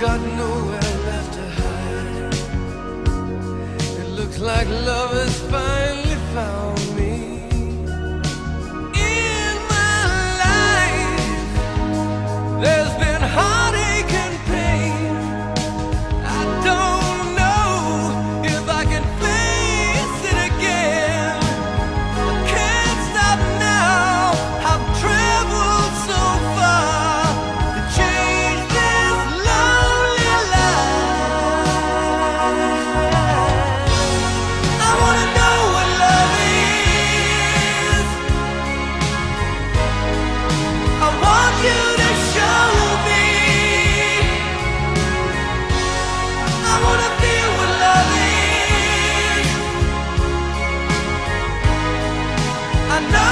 got nowhere left to hide. It looks like love is. No. know